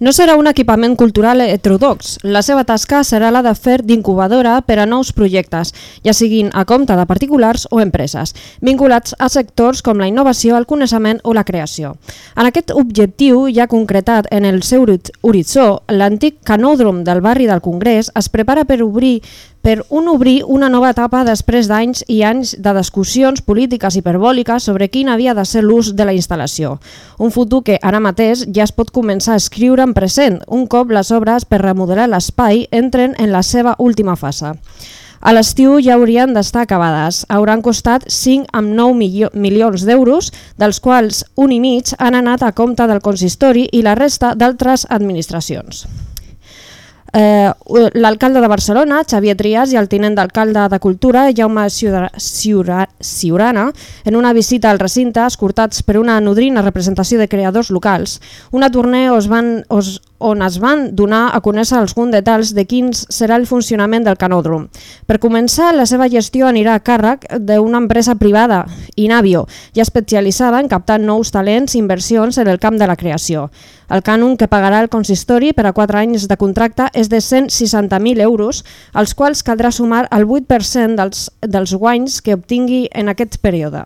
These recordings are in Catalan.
No serà un equipament cultural heterodox. La seva tasca serà la de fer d'incubadora per a nous projectes, ja siguin a compte de particulars o empreses, vinculats a sectors com la innovació, el coneixement o la creació. En aquest objectiu, ja concretat en el seu horitzó, l'antic canòdrom del barri del Congrés es prepara per obrir per un obrir una nova etapa després d'anys i anys de discussions polítiques hiperbòliques sobre quin havia de ser l'ús de la instal·lació. Un futur que ara mateix ja es pot començar a escriure en present, un cop les obres per remodelar l'espai entren en la seva última fase. A l'estiu ja haurien d'estar acabades. Hauran costat 5 amb 9 milio milions d'euros, dels quals un i mig han anat a compte del consistori i la resta d'altres administracions. Eh, L'alcalde de Barcelona, Xavier Trias, i el tinent d'alcalde de Cultura, Jaume Ciurana, en una visita al recinte, escortats per una nodrina representació de creadors locals, una torner on es van, on es van donar a conèixer alguns detalls de quins serà el funcionament del canòdrom. Per començar, la seva gestió anirà a càrrec d'una empresa privada, Inavio, ja especialitzada en captar nous talents i inversions en el camp de la creació. El cànon que pagarà el consistori per a 4 anys de contracte és de 160.000 euros, als quals caldrà sumar el 8% dels, dels guanys que obtingui en aquest període.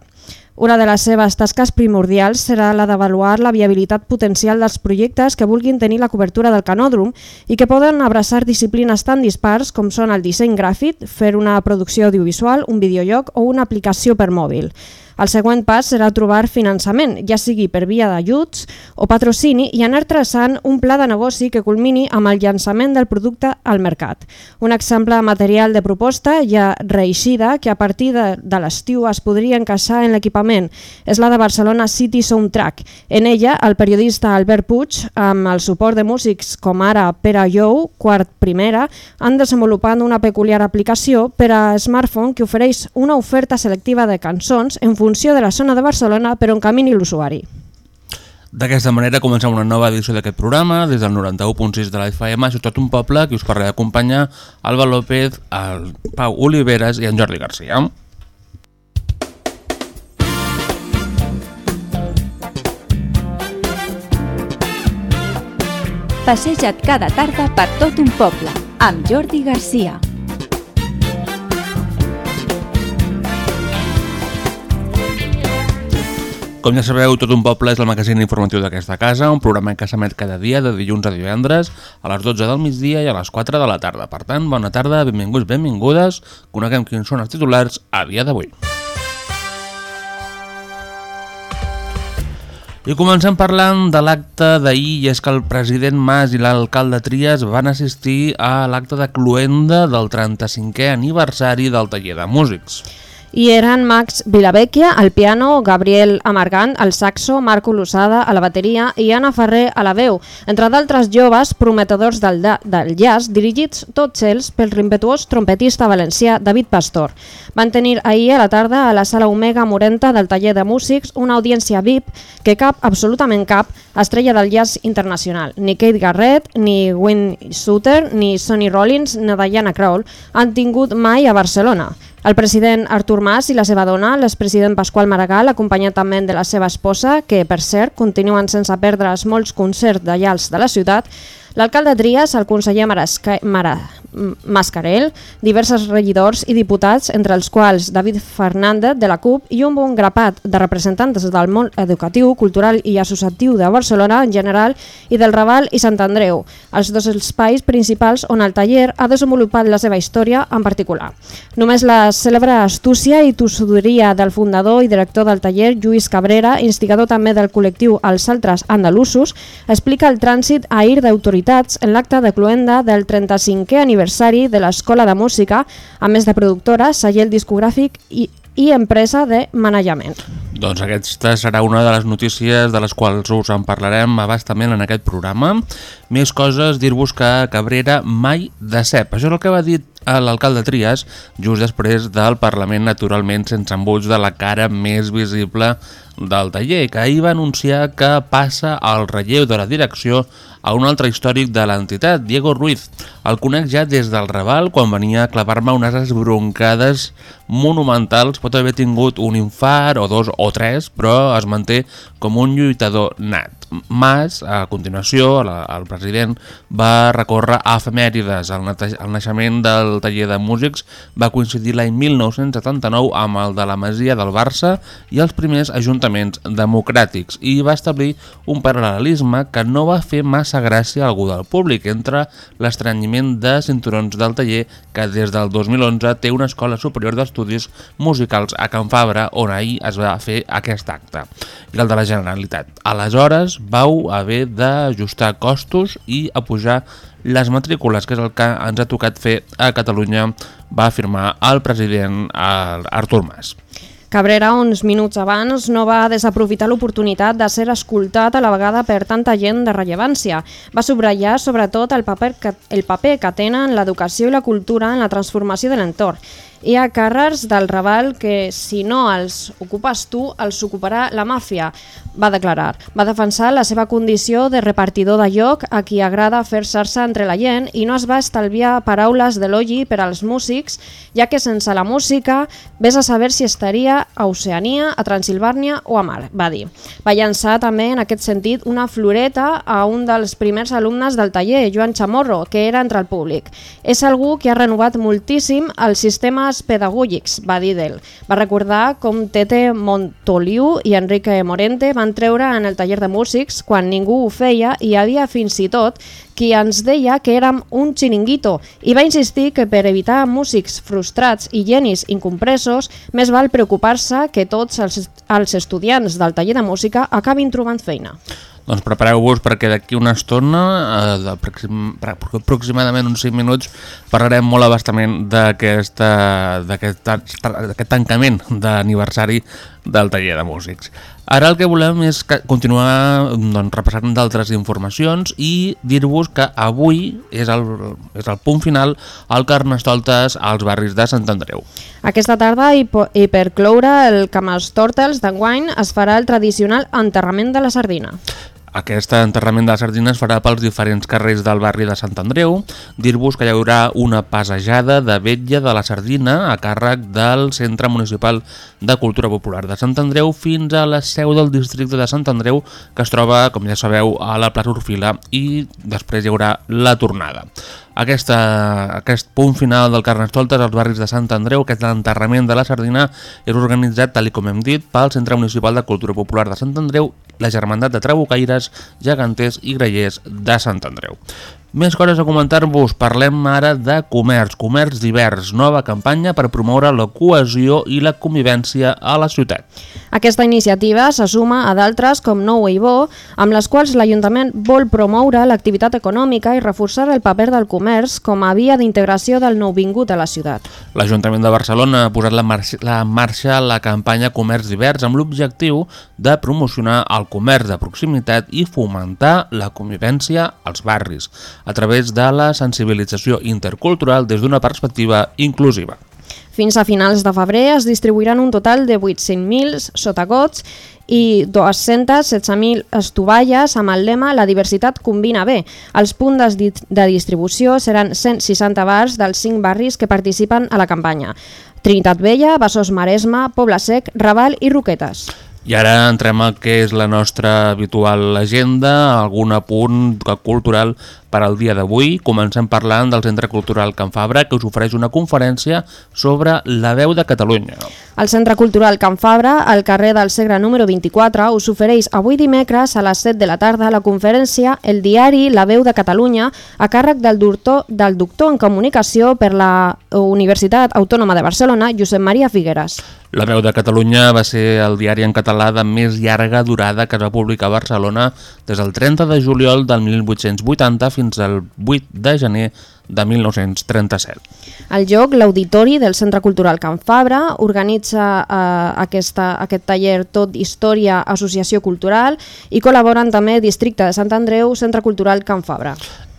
Una de les seves tasques primordials serà la d'avaluar la viabilitat potencial dels projectes que vulguin tenir la cobertura del canòdrom i que poden abraçar disciplines tan dispars com són el disseny gràfic, fer una producció audiovisual, un videojoc o una aplicació per mòbil. El següent pas serà trobar finançament, ja sigui per via d'ajuts o patrocini i anar traçant un pla de negoci que culmini amb el llançament del producte al mercat. Un exemple material de proposta ja reeixida que a partir de, de l'estiu es podria encaixar en l'equipament és la de Barcelona City Soundtrack. En ella, el periodista Albert Puig, amb el suport de músics com ara Pere Jou, quart primera, han desenvolupat una peculiar aplicació per a smartphone que ofereix una oferta selectiva de cançons en funció funció de la zona de Barcelona per on camini l'usuari. D'aquesta manera comencem una nova edició d'aquest programa des del 91.6 de la FM a Ciutat un Poble que us parlaré d'acompanyar Alba López, el Pau Oliveres i en Jordi Garcia. Passeja't cada tarda per tot un poble amb Jordi Garcia. Com ja sabeu, Tot un poble és el magazín informatiu d'aquesta casa, un programa que s'emet cada dia de dilluns a divendres a les 12 del migdia i a les 4 de la tarda. Per tant, bona tarda, benvinguts, benvingudes, coneguem quins són els titulars a dia d'avui. I comencem parlant de l'acte d'ahir i és que el president Mas i l'alcalde Trias van assistir a l'acte de cluenda del 35è aniversari del taller de músics i eren Max Vilavecchia al piano, Gabriel Amargant al saxo, Marco Lusada a la bateria i Anna Ferrer a la veu, entre d'altres joves prometedors del, del jazz, dirigits tots ells pel impetuós trompetista valencià David Pastor. Van tenir ahir a la tarda a la sala Omega Morenta del taller de músics una audiència VIP que cap, absolutament cap, estrella del jazz internacional. Ni Kate Garrett, ni Wayne Suter, ni Sonny Rollins, ni Diana Krall han tingut mai a Barcelona. El president Artur Mas i la seva dona, l'expresident Pasqual Maragall, acompanyat també de la seva esposa, que per cert continuen sense perdre's molts concerts de llals de la ciutat, l'alcalde Trias, el conseller Marasca... Mara... Mascarell, diversos regidors i diputats, entre els quals David Fernández de la CUP i un bon grapat de representants del món educatiu, cultural i associatiu de Barcelona en general i del Raval i Sant Andreu, els dos espais principals on el taller ha desenvolupat la seva història en particular. Només la cèlebre astúcia i tossuderia del fundador i director del taller, Lluís Cabrera, instigador també del col·lectiu Els Altres Andalusos, explica el trànsit ahir d'autoritats en l'acte de cloenda del 35è aniversari de l'Escola de Música, a més de productora, celler discogràfic i, i empresa de manejament. Doncs aquesta serà una de les notícies de les quals us en parlarem abastament en aquest programa. Més coses, dir-vos que Cabrera mai de cep. Això és el que va dir l'alcalde Trias just després del Parlament naturalment sense embuts de la cara més visible del taller, que ahir va anunciar que passa al relleu de la direcció a un altre històric de l'entitat, Diego Ruiz. El conec ja des del Raval, quan venia a clavar-me unes esbroncades monumentals. Pot haver tingut un infart, o dos, o tres, però es manté com un lluitador nat. Mas, a continuació, la, el president va recórrer a efemèrides. El, el naixement del taller de músics va coincidir l'any 1979 amb el de la Masia del Barça i els primers ajuntaments democràtics i va establir un paral·lelisme que no va fer massa gràcia a algú del públic entre l'estranyiment de cinturons del taller que des del 2011 té una escola superior d'estudis musicals a Can Fabra on ahir es va fer aquest acte i el de la Generalitat. Aleshores, vau haver d'ajustar costos i a pujar les matrícules, que és el que ens ha tocat fer a Catalunya, va afirmar el president Artur Mas. Cabrera, uns minuts abans, no va desaprofitar l'oportunitat de ser escoltat a la vegada per tanta gent de rellevància. Va subratllar sobretot el paper que, el paper que tenen l'educació i la cultura en la transformació de l'entorn hi ha càrrecs del Raval que, si no els ocupes tu, els ocuparà la màfia, va declarar. Va defensar la seva condició de repartidor de lloc a qui agrada fer-se entre la gent i no es va estalviar paraules d'elogi per als músics, ja que sense la música vés a saber si estaria a Oceania, a Transilvània o a Mar, va dir. Va llançar també en aquest sentit una floreta a un dels primers alumnes del taller, Joan Chamorro, que era entre el públic. És algú que ha renovat moltíssim el sistema temes pedagògics, va dir d'ell. Va recordar com Tete Montoliu i Enrique Morente van treure en el taller de músics quan ningú ho feia i havia fins i tot qui ens deia que érem un xiringuito i va insistir que per evitar músics frustrats i genis incompresos més val preocupar-se que tots els, els estudiants del taller de música acabin trobant feina. Doncs prepareu-vos perquè d'aquí una estona, eh, aproximadament uns 5 minuts, parlarem molt abastament d'aquest tancament d'aniversari del taller de músics. Ara el que volem és continuar doncs, repassant d'altres informacions i dir-vos que avui és el, és el punt final al Carnestoltes als barris de Sant Andreu. Aquesta tarda, i, i per cloure el Camastòrtels d'enguany, es farà el tradicional enterrament de la sardina. Aquest enterrament de la sardina es farà pels diferents carrers del barri de Sant Andreu. Dir-vos que hi haurà una passejada de vetlla de la sardina a càrrec del Centre Municipal de Cultura Popular de Sant Andreu fins a la seu del districte de Sant Andreu que es troba, com ja sabeu, a la plaça Orfila i després hi haurà la tornada. Aquesta, aquest punt final del Carnestoltes als barris de Sant Andreu, aquest enterrament de la sardina, és organitzat, tal com hem dit, pel Centre Municipal de Cultura Popular de Sant Andreu la Germandat de Trabucaires, Geganters i Grellers de Sant Andreu. Més coses a comentar-vos, parlem ara de comerç, comerç divers, nova campanya per promoure la cohesió i la convivència a la ciutat. Aquesta iniciativa se suma a d'altres com Nou i Bo, amb les quals l'Ajuntament vol promoure l'activitat econòmica i reforçar el paper del comerç com a via d'integració del nouvingut a la ciutat. L'Ajuntament de Barcelona ha posat la marxa, la marxa la campanya Comerç divers amb l'objectiu de promocionar el comerç de proximitat i fomentar la convivència als barris a través de la sensibilització intercultural des d'una perspectiva inclusiva. Fins a finals de febrer es distribuiran un total de 800.000 sotagots i 216.000 estovalles amb el lema La diversitat combina bé. Els punts de distribució seran 160 bars dels 5 barris que participen a la campanya. Trinitat Vella, Bassós Maresma, Poble Sec, Raval i Roquetes. I ara entrem al que és la nostra habitual agenda, algun apunt cultural per al dia d'avui. Comencem parlant del Centre Cultural Can Fabra, que us ofereix una conferència sobre la veu de Catalunya. El Centre Cultural Can Fabra, al carrer del Segre número 24, us ofereix avui dimecres a les 7 de la tarda la conferència El diari La veu de Catalunya, a càrrec del doctor, del doctor en comunicació per la Universitat Autònoma de Barcelona, Josep Maria Figueres. La veu de Catalunya va ser el diari en català de més llarga durada que es va publicar a Barcelona des del 30 de juliol del 1880 fins al 8 de gener de 1937. El joc, l'Auditori del Centre Cultural Can Fabra, organitza eh, aquesta, aquest taller Tot Història Associació Cultural i col·laboren també Districte de Sant Andreu, Centre Cultural Can Fabra.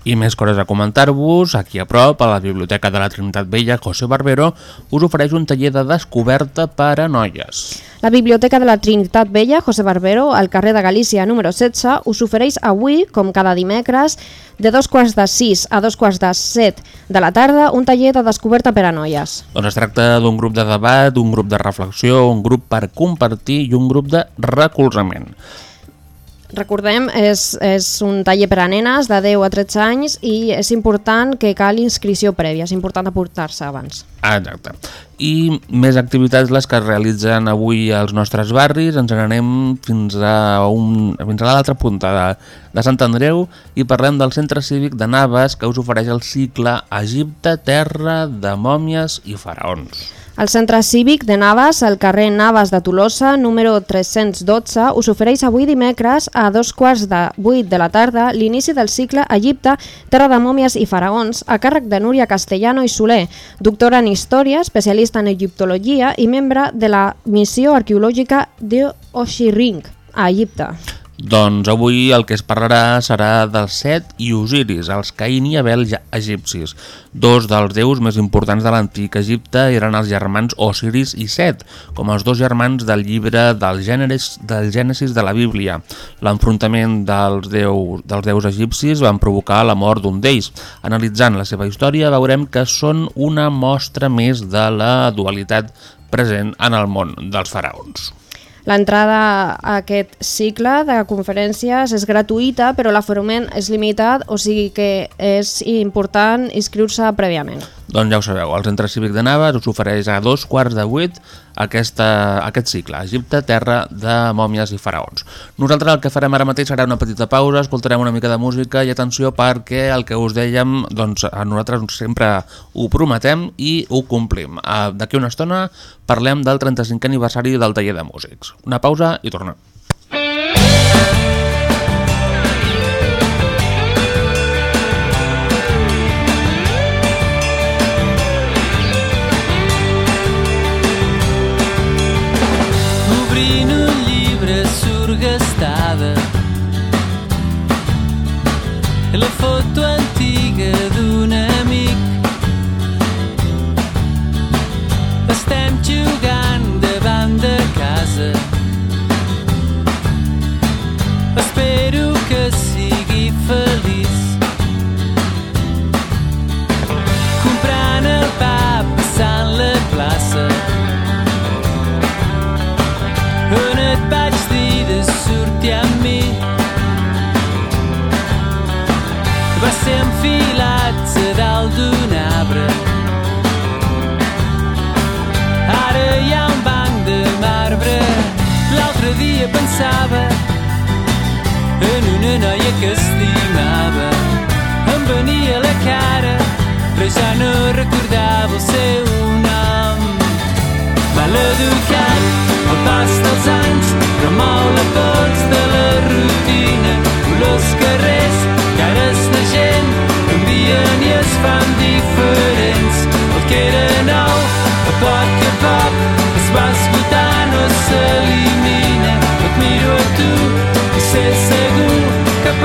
I més coses a comentar-vos, aquí a prop, a la Biblioteca de la Trinitat Vella, José Barbero, us ofereix un taller de descoberta per a noies. La Biblioteca de la Trinitat Vella, José Barbero, al carrer de Galícia número 16, us ofereix avui, com cada dimecres, de dos quarts de 6 a dos quarts de 7 de la tarda, un taller de descoberta per a noies. Doncs es tracta d'un grup de debat, un grup de reflexió, un grup per compartir i un grup de recolzament. Recordem, és, és un taller per a nenes de 10 a 13 anys i és important que cal inscripció prèvia, és important aportar-se abans. Ah, exacte. I més activitats les que es realitzen avui als nostres barris. Ens n'anem fins a, un, fins a l'altra punta de, de Sant Andreu i parlem del Centre Cívic de Naves que us ofereix el cicle Egipte, Terra de Mòmies i Faraons. El Centre Cívic de Navas, al carrer Navas de Tolosa, número 312, us ofereix avui dimecres a dos quarts de vuit de la tarda l'inici del cicle Egipte, Terra de Mòmies i Faraons, a càrrec de Núria Castellano i Soler, doctora en Història, especialista en Egiptologia i membre de la missió arqueològica d'Oxirring, a Egipte. Doncs avui el que es parlarà serà dels Set i Osiris, els Caín i Abel egipcis. Dos dels déus més importants de l'antic Egipte eren els germans Osiris i Set, com els dos germans del llibre del Gèneres, del Gènesis de la Bíblia. L'enfrontament dels, déus, dels déus egipcis van provocar la mort d'un d'ells. Analitzant la seva història veurem que són una mostra més de la dualitat present en el món dels faraons. L'entrada a aquest cicle de conferències és gratuïta, però l'aforament és limitat, o sigui que és important inscriure-se prèviament. Doncs ja ho sabeu, el Centre Cívic de Naves us ofereix a dos quarts de vuit aquesta, aquest cicle, Egipte, terra de mòmies i faraons. Nosaltres el que farem ara mateix serà una petita pausa, escoltarem una mica de música i atenció perquè el que us dèiem, doncs a nosaltres sempre ho prometem i ho complim. Eh, D'aquí una estona parlem del 35è aniversari del taller de músics. Una pausa i tornem. Obrint un llibre surgastada La foto antiga que estimava. Em venia a la cara, però ja no recordava el seu nom. Mal educat, el pas dels anys remou la pols de la rutina. Olors carrers,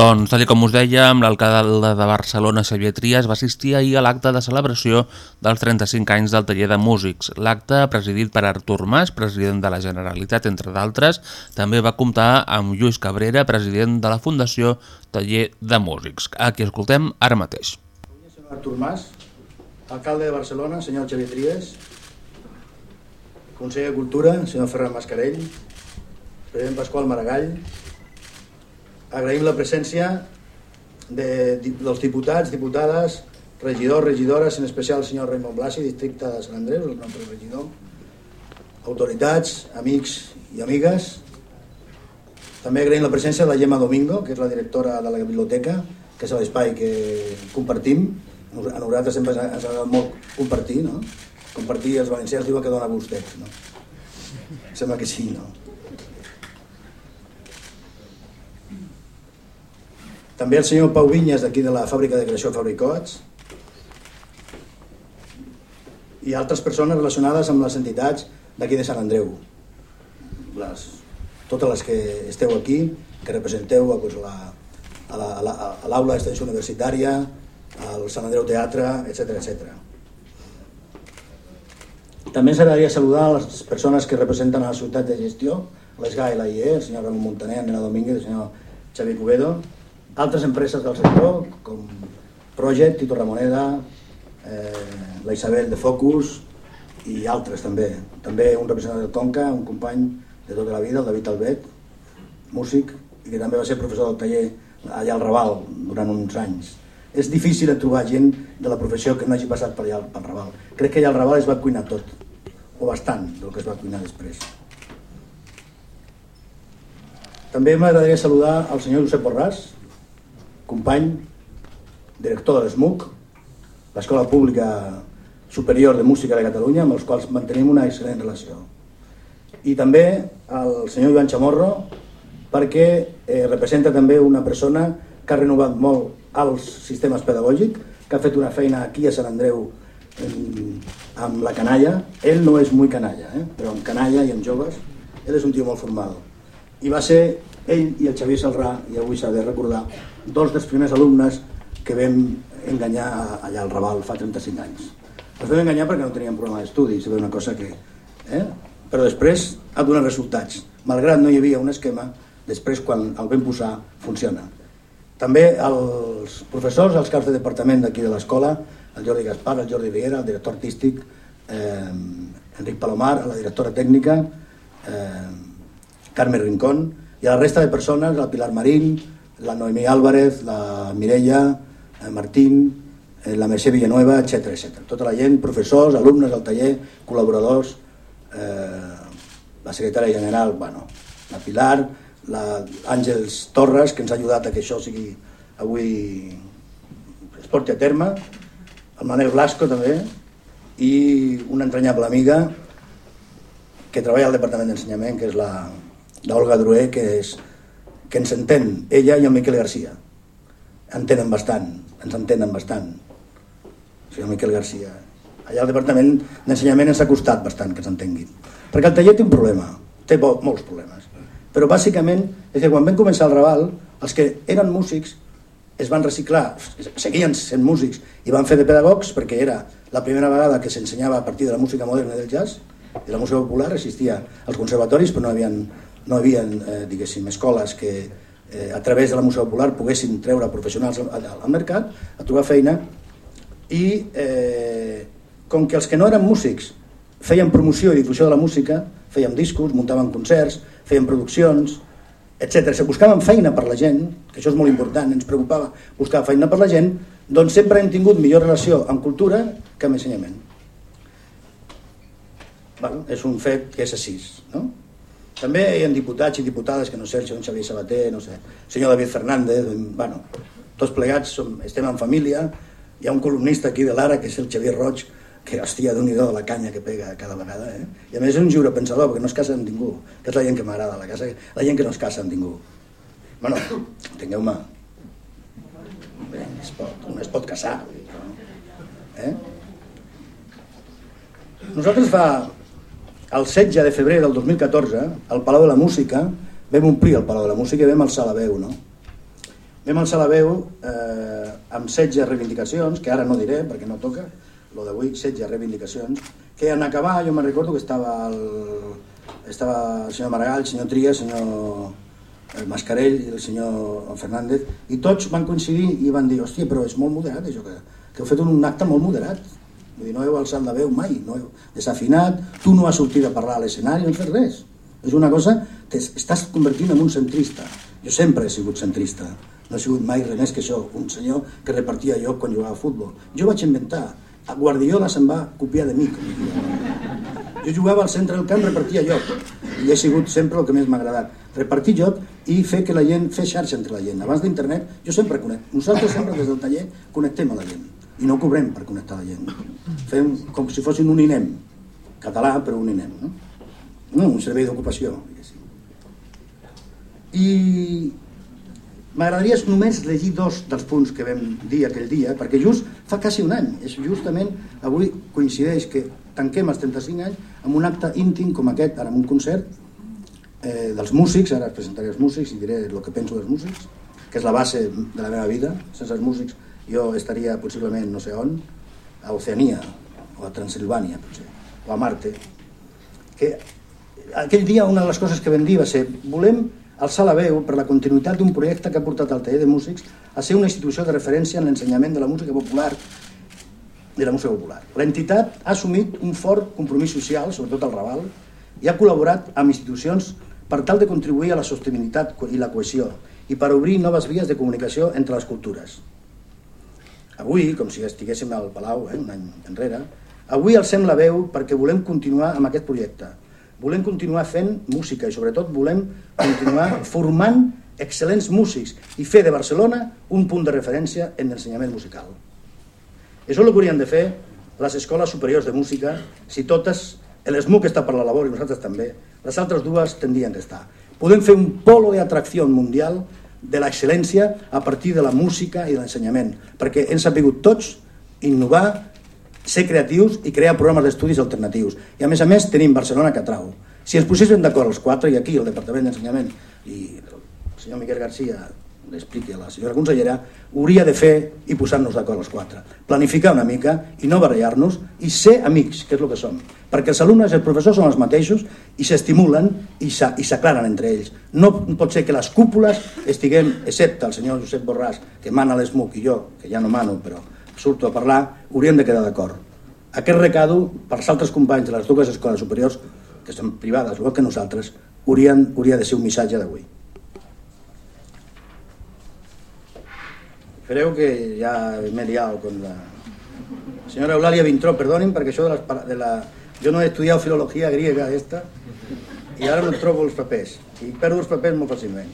Doncs, tal com us dèiem, l'alcalde de Barcelona, Xavier Trias, va assistir ahir a l'acte de celebració dels 35 anys del taller de músics. L'acte, presidit per Artur Mas, president de la Generalitat, entre d'altres, també va comptar amb Lluís Cabrera, president de la Fundació Taller de Músics, a qui escoltem ara mateix. Senyor Artur Mas, alcalde de Barcelona, senyor Xavier Trias, conseller de Cultura, senyor Ferran Mascarell, president Pasqual Maragall. Agraïm la presència de, dels diputats, diputades, regidors, regidores, en especial el senyor Raimon Blasi, districte de Sant Andreu, el nostre regidor, autoritats, amics i amigues. També agraïm la presència de la Gemma Domingo, que és la directora de la biblioteca, que és l'espai que compartim. A nosaltres sempre ens ha molt compartir, no? Compartir, els valencians diuen que dona gustet, no? Sembla que sí, no? També el senyor Pau Vinyes, d'aquí de la fàbrica de creació Fabricots, i altres persones relacionades amb les entitats d'aquí de Sant Andreu. Les, totes les que esteu aquí, que representeu la, a l'aula la, d'extensió universitària, al Sant Andreu Teatre, etc etc. També ens agradaria saludar les persones que representen a la ciutat de gestió, l'ESGA i la IE, el senyor Ramon Montaner, Nena Domínguez, el senyor Xavi Cubedo, altres empreses del sector, com Project, Tito Ramoneda, eh, la Isabel de Focus i altres també. També un representant del Conca, un company de tota la vida, el David Albet, músic, i que també va ser professor del taller allà al Raval durant uns anys. És difícil trobar gent de la professió que no hagi passat per allà al Raval. Crec que allà al Raval es va cuinar tot, o bastant del que es va cuinar després. També m'agradaria saludar al senyor Josep Borràs, company, director de l'ESMUC, l'Escola Pública Superior de Música de Catalunya, amb els quals mantenim una excel·lent relació. I també el senyor Joan Chamorro, perquè eh, representa també una persona que ha renovat molt els sistemes pedagògics, que ha fet una feina aquí a Sant Andreu en, amb la canalla. Ell no és molt canalla, eh? però amb canalla i amb joves, ell és un tio molt formal. I va ser ell i el Xavier Salrà, i avui s'ha de recordar, dos dels primers alumnes que vam enganyar allà al Raval fa 35 anys. Els vam enganyar perquè no teníem programa d'estudis, una cosa que... Eh? Però després ha donat resultats. Malgrat no hi havia un esquema, després quan el vam posar funciona. També els professors, els caps de departament d'aquí de l'escola, el Jordi Gaspar, el Jordi Riera, el director artístic, eh, Enric Palomar, la directora tècnica, eh, Carme Rincón, i a la resta de persones, la Pilar Marín, la Noemí Álvarez, la Mireia, eh, Martín, eh, la Mercè Villanueva, etc etc. Tota la gent, professors, alumnes del taller, col·laboradors, eh, la secretària general, bueno, la Pilar, l'Àngels Torres, que ens ha ajudat a que això sigui avui es porti a terme, el Manel Blasco també, i una entranyable amiga que treballa al Departament d'Ensenyament, que és la, l'Olga Drué, que, és, que ens entén, ella i el Miquel Garcia. Entenen bastant, ens entenen bastant. O sigui, el Miquel Garcia. Allà al Departament d'Ensenyament ens ha costat bastant que s'entenguin. Perquè el taller té un problema, té molts problemes. Però bàsicament és que quan vam començar el Raval, els que eren músics es van reciclar, seguien sent músics i van fer de pedagogs perquè era la primera vegada que s'ensenyava a partir de la música moderna del jazz i la música popular existia als conservatoris però no havia, no hi havia eh, diguéssim, escoles que eh, a través de la música popular poguessin treure professionals al, al mercat a trobar feina i eh, com que els que no eren músics feien promoció i difusió de la música, fèiem discos, muntaven concerts, feien produccions, etc. Se buscaven feina per la gent, que això és molt important, ens preocupava buscar feina per la gent, doncs sempre hem tingut millor relació amb cultura que amb ensenyament. Bueno, és un fet que és així, no? També hi ha diputats i diputades que no sé, el senyor Xavier Sabater, no sé, el senyor David Fernández, bueno, tots plegats som, estem en família, hi ha un columnista aquí de l'Ara que és el Xavier Roig, que hòstia, d'un de la canya que pega cada vegada, eh? I a més és un lliure pensador, perquè no es casa amb ningú, que és la gent que m'agrada, la, casa, la gent que no es casa amb ningú. Bueno, tingueu-me. Es pot, un es pot casar. Eh? Nosaltres fa el 16 de febrer del 2014, al Palau de la Música, vam omplir el Palau de la Música i vam alçar la veu, no? Vam alçar la veu eh, amb 16 reivindicacions, que ara no diré perquè no toca, lo d'avui, 16 reivindicacions, que en acabar jo me'n recordo que estava el, estava el senyor Maragall, el senyor Tria, el senyor el Mascarell i el senyor Fernández, i tots van coincidir i van dir, hòstia, però és molt moderat això, que, que heu fet un acte molt moderat, Vull dir, no heu alçat la veu mai, no heu desafinat, tu no has sortit a parlar a l'escenari, no fet res. És una cosa que estàs convertint en un centrista. Jo sempre he sigut centrista. No he sigut mai res més que això, un senyor que repartia lloc quan jugava a futbol. Jo vaig inventar. A Guardiola se'n va copiar de mi. Jo jugava al centre del camp, repartia lloc. I he sigut sempre el que més m'ha agradat. Repartir lloc i fer que la gent, fer xarxa entre la gent. Abans d'internet, jo sempre connecto. Nosaltres sempre des del taller connectem a la gent. I no cobrem per connectar la gent. Fem com si fossin un INEM. Català, però un INEM. No? no un servei d'ocupació. diguéssim. I m'agradaria només llegir dos dels punts que vam dir aquell dia, perquè just fa quasi un any, és justament avui coincideix que tanquem els 35 anys amb un acte íntim com aquest, ara amb un concert eh, dels músics, ara es presentaré els músics i diré el que penso dels músics, que és la base de la meva vida, sense els músics jo estaria possiblement no sé on, a Oceania o a Transilvània potser, o a Marte, que aquell dia una de les coses que vam dir va ser volem alçar la veu per la continuïtat d'un projecte que ha portat al taller de músics a ser una institució de referència en l'ensenyament de la música popular de la música popular. L'entitat ha assumit un fort compromís social, sobretot al Raval, i ha col·laborat amb institucions per tal de contribuir a la sostenibilitat i la cohesió i per obrir noves vies de comunicació entre les cultures. Avui, com si estiguéssim al Palau, eh, un any enrere, avui alcem la veu perquè volem continuar amb aquest projecte, volem continuar fent música i sobretot volem continuar formant excel·lents músics i fer de Barcelona un punt de referència en l'ensenyament musical. Això és el que haurien de fer les escoles superiors de música si totes, l'ESMUC està per la labor i nosaltres també, les altres dues tendrien que estar. Podem fer un polo d'atracció mundial de l'excel·lència a partir de la música i de l'ensenyament, perquè hem sabut tots innovar ser creatius i crear programes d'estudis alternatius. I a més a més tenim Barcelona que atrau. Si ens poséssim d'acord els quatre, i aquí el Departament d'Ensenyament i el senyor Miquel Garcia l'expliqui a la senyora consellera, hauria de fer i posar-nos d'acord els quatre. Planificar una mica i no barallar-nos i ser amics, que és el que som. Perquè els alumnes i els professors són els mateixos i s'estimulen i s'aclaren entre ells. No pot ser que les cúpules estiguem, excepte el senyor Josep Borràs, que mana l'ESMUC, i jo, que ja no mano, però surto a parlar, hauríem de quedar d'acord. Aquest recado, per als altres companys de les dues escoles superiors, que són privades, igual que nosaltres, haurien, hauria de ser un missatge d'avui. Creu que ja m'he liat con la... Senyora Eulalia Vintró, perdonin perquè això de, les, de la... Jo no he estudiat filologia griega esta i ara no trobo els papers i perdo els papers molt fàcilment.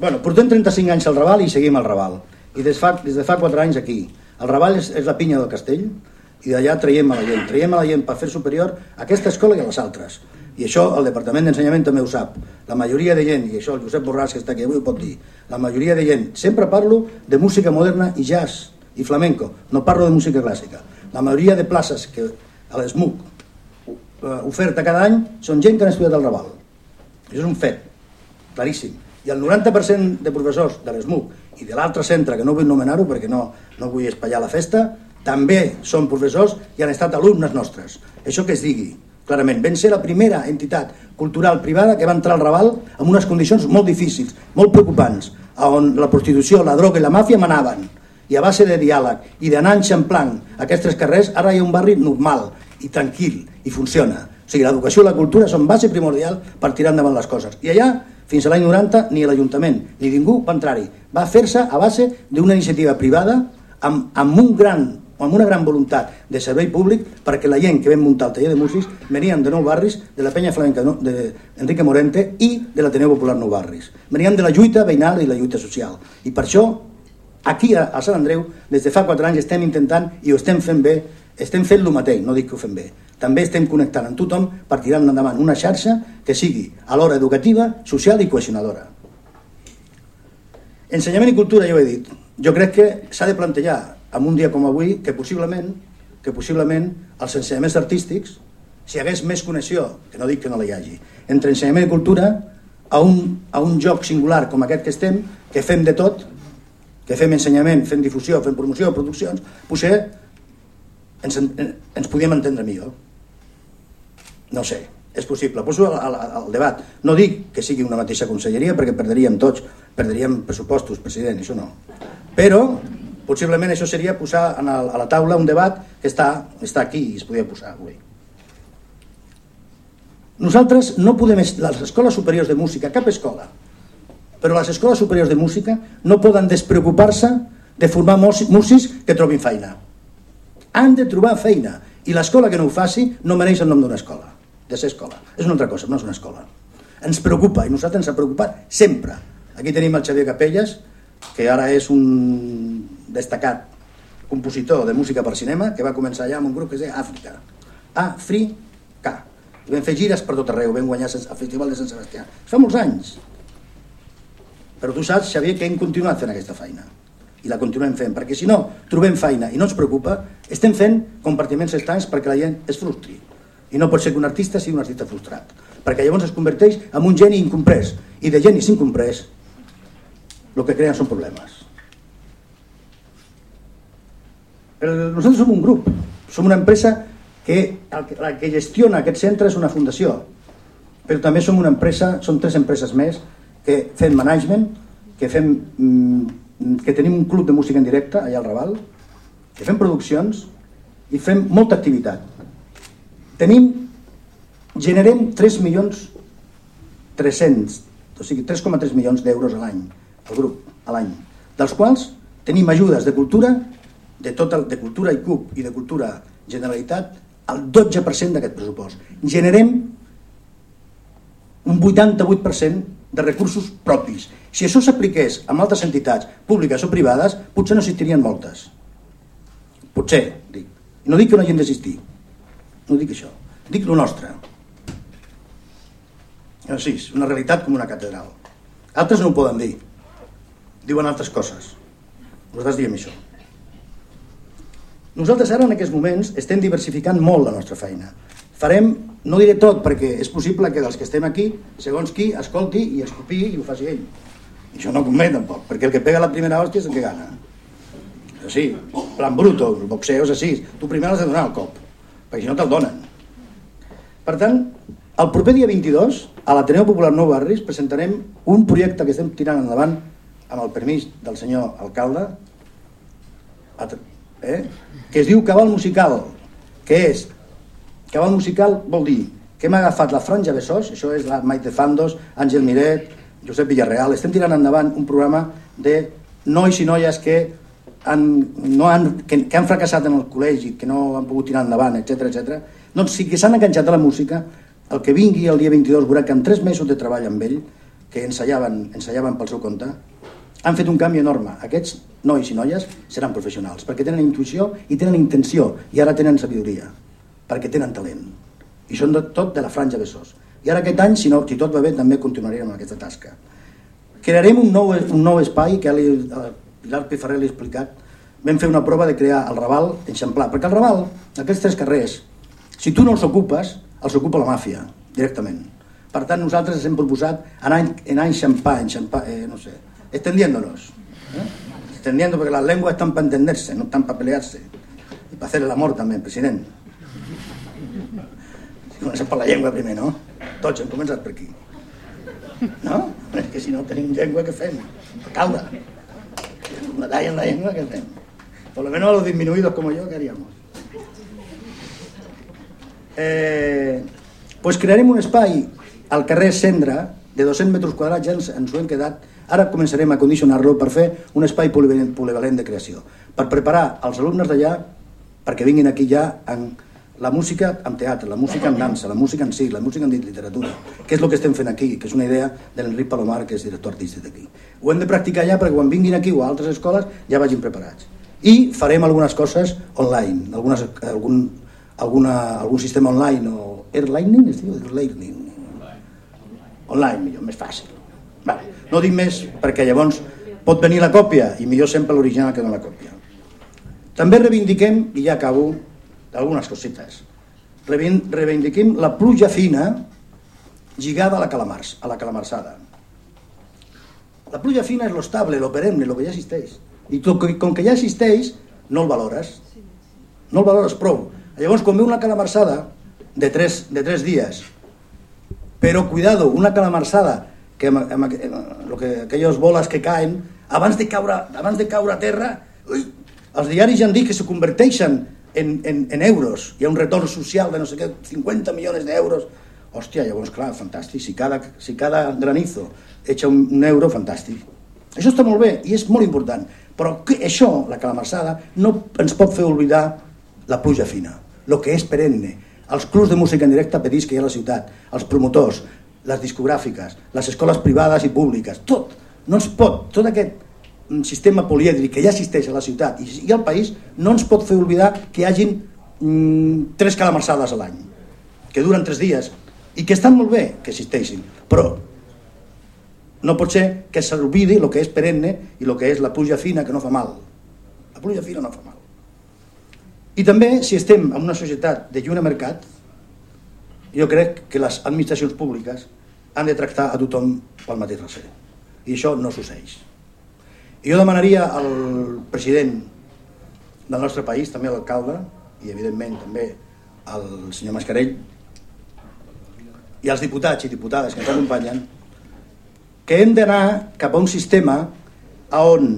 Bueno, portem 35 anys al Raval i seguim al Raval i des, fa, des de fa 4 anys aquí. El Raval és, és la pinya del castell i d'allà traiem a la gent. Traiem a la gent per fer superior aquesta escola i a les altres. I això el Departament d'Ensenyament també ho sap. La majoria de gent, i això el Josep Borràs que està aquí avui ho pot dir, la majoria de gent, sempre parlo de música moderna i jazz i flamenco, no parlo de música clàssica. La majoria de places que a l'ESMUC eh, oferta cada any són gent que han estudiat al Raval. Això és un fet, claríssim. I el 90% de professors de l'ESMUC i de l'altre centre, que no vull nomenar-ho perquè no, no vull espallar la festa, també són professors i han estat alumnes nostres. Això que es digui, clarament. Vam ser la primera entitat cultural privada que va entrar al Raval amb unes condicions molt difícils, molt preocupants, on la prostitució, la droga i la màfia manaven. I a base de diàleg i d'anar enxamplant aquests carrers, ara hi ha un barri normal i tranquil i funciona. O sigui, l'educació i la cultura són base primordial per tirar endavant les coses. I allà, fins a l'any 90, ni l'Ajuntament ni ningú va entrar-hi. Va fer-se a base d'una iniciativa privada amb, amb un gran amb una gran voluntat de servei públic perquè la gent que vam muntar el taller de músics venien de nou barris, de la penya flamenca d'Enrique Morente i de l'Ateneu Popular Nou Barris. Venien de la lluita veïnal i la lluita social. I per això, aquí a, a Sant Andreu, des de fa quatre anys estem intentant i ho estem fent bé, estem fent el mateix, no dic que ho fem bé. També estem connectant amb tothom per tirar endavant una xarxa que sigui alhora educativa, social i cohesionadora. Ensenyament i cultura, ja ho he dit. Jo crec que s'ha de plantejar en un dia com avui que possiblement que possiblement els ensenyaments artístics si hi hagués més connexió, que no dic que no la hi hagi, entre ensenyament i cultura a un, a un joc singular com aquest que estem, que fem de tot, que fem ensenyament, fem difusió, fem promoció, produccions, potser ens, ens podíem entendre millor. No sé, és possible. Poso al, al, debat. No dic que sigui una mateixa conselleria perquè perderíem tots, perdríem pressupostos, president, això no. Però possiblement això seria posar a la taula un debat que està, està aquí i es podria posar avui. Nosaltres no podem, les escoles superiors de música, cap escola, però les escoles superiors de música no poden despreocupar-se de formar mús- músics que trobin feina. Han de trobar feina i l'escola que no ho faci no mereix el nom d'una escola, de ser escola. És una altra cosa, no és una escola. Ens preocupa i nosaltres ens ha preocupat sempre. Aquí tenim el Xavier Capelles, que ara és un destacat compositor de música per cinema, que va començar allà amb un grup que es deia Àfrica. Àfrica. I vam fer gires per tot arreu, vam guanyar el Festival de Sant Sebastià. Fa molts anys. Però tu saps, Xavier, que hem continuat fent aquesta feina. I la continuem fent, perquè si no trobem feina i no ens preocupa, estem fent compartiments estancs perquè la gent es frustri. I no pot ser que un artista sigui un artista frustrat, perquè llavors es converteix en un geni incomprès. I de genis incomprès, el que creen són problemes. El, nosaltres som un grup, som una empresa que la que gestiona aquest centre és una fundació, però també som una empresa, són tres empreses més, que fem management, que, fem, mm, que tenim un club de música en directe allà al Raval, que fem produccions i fem molta activitat. Tenim, generem 3 milions 300, o sigui 3,3 milions d'euros a l'any, el grup, a l'any, dels quals tenim ajudes de cultura, de, tot el, de cultura i CUP i de cultura Generalitat, el 12% d'aquest pressupost. Generem un 88% de recursos propis. Si això s'apliqués amb altres entitats públiques o privades, potser no existirien moltes. Potser, dic. No dic que no hagin d'existir. No dic això. Dic lo nostre. Així, és una realitat com una catedral. Altres no ho poden dir. Diuen altres coses. Nosaltres diem això. Nosaltres ara en aquests moments estem diversificant molt la nostra feina. Farem, no diré tot, perquè és possible que dels que estem aquí, segons qui, escolti i escopí i ho faci ell. I això no convé tampoc, perquè el que pega la primera hòstia és el que gana. És així, plan bruto, el boxeo és així. Tu primer has de donar el cop, perquè si no te'l donen. Per tant, el proper dia 22, a l'Ateneu Popular Nou Barris, presentarem un projecte que estem tirant endavant amb el permís del senyor alcalde, eh? que es diu Cabal Musical, que és, Cabal Musical vol dir que hem agafat la franja Besòs, això és la Maite Fandos, Àngel Miret, Josep Villarreal, estem tirant endavant un programa de nois i noies que han, no han, que, que han fracassat en el col·legi, que no han pogut tirar endavant, etc etc. doncs sí que s'han enganxat a la música, el que vingui el dia 22 veurà que en tres mesos de treball amb ell, que ensajaven, ensajaven pel seu compte, han fet un canvi enorme. Aquests nois i noies seran professionals, perquè tenen intuïció i tenen intenció, i ara tenen sabidoria, perquè tenen talent. I són de, tot de la franja Besòs. I ara aquest any, si, no, si tot va bé, també continuarem amb aquesta tasca. Crearem un nou, un nou espai que a Pilar Piferrer li he explicat. Vam fer una prova de crear el Raval eixamplar, perquè el Raval, aquests tres carrers, si tu no els ocupes, els ocupa la màfia, directament. Per tant, nosaltres ens hem proposat anar, anar enxampar, enxampar, eh, no sé, extendiéndonos. ¿eh? Extendiendo, porque las lenguas están para entenderse, no están para pelearse. Y para hacer el amor también, president. Comencem per la llengua primer, no? Tots hem començat per aquí. No? És que si no tenim llengua, què fem? Calda. Una talla en la llengua, què fem? Por lo menos a los disminuidos como yo, ¿qué haríamos? Eh, pues crearem un espai al carrer Cendra de 200 metres quadrats, ja ens, ens ho hem quedat. Ara començarem a condicionar-lo per fer un espai polivalent, polivalent de creació, per preparar els alumnes d'allà perquè vinguin aquí ja amb la música en teatre, la música en dansa, la música en sí, la música en literatura, que és el que estem fent aquí, que és una idea de l'Enric Palomar, que és director artístic d'aquí. Ho hem de practicar allà perquè quan vinguin aquí o a altres escoles ja vagin preparats. I farem algunes coses online, algunes, algun, alguna, algun sistema online o airlining, es diu airlining. Online, millor, més fàcil. Vale. No dic més perquè llavors pot venir la còpia i millor sempre l'original que no la còpia. També reivindiquem, i ja acabo, algunes cosites. Reivin- Reivindiquem la pluja fina lligada a la, calamars, a la calamarsada. La pluja fina és lo estable, lo perenne, lo que ja existeix. I com que ja existeix, no el valores. No el valores prou. Llavors, quan ve una calamarsada de tres, de tres dies, però cuidado, una calamarsada que amb, amb, amb, amb lo que, aquelles boles que caen, abans de caure, abans de caure a terra, ui, els diaris ja han dit que se converteixen en, en, en euros, hi ha un retorn social de no sé què, 50 milions d'euros, hòstia, llavors, clar, fantàstic, si cada, si cada granizo echa un, un euro, fantàstic. Això està molt bé i és molt important, però que això, la calamarsada, no ens pot fer oblidar la pluja fina, el que és perenne. Els clubs de música en directe pedís que hi ha a la ciutat, els promotors, les discogràfiques, les escoles privades i públiques, tot. No ens pot, tot aquest mm, sistema polièdric que ja existeix a la ciutat i, i al país, no ens pot fer oblidar que hi hagin mm, tres calamarsades a l'any, que duren tres dies, i que estan molt bé que existeixin, però no pot ser que s'olvidi el que és perenne i el que és la pluja fina que no fa mal. La pluja fina no fa mal. I també, si estem en una societat de lliure mercat, jo crec que les administracions públiques han de tractar a tothom pel mateix racer. I això no succeeix. I jo demanaria al president del nostre país, també a l'alcalde, i evidentment també al senyor Mascarell, i als diputats i diputades que ens acompanyen, que hem d'anar cap a un sistema a on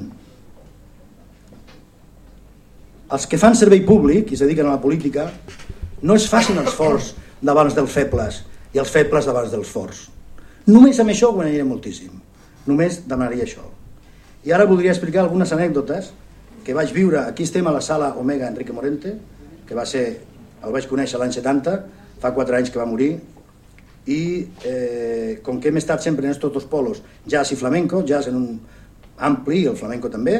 els que fan servei públic i es dediquen a la política no es facin els forts davant dels febles i els febles davant dels forts. Només amb això guanyaria moltíssim. Només demanaria això. I ara voldria explicar algunes anècdotes que vaig viure. Aquí estem a la sala Omega Enrique Morente, que va ser, el vaig conèixer l'any 70, fa 4 anys que va morir, i eh, com que hem estat sempre en estos dos polos, jazz i flamenco, jazz en un ampli, el flamenco també,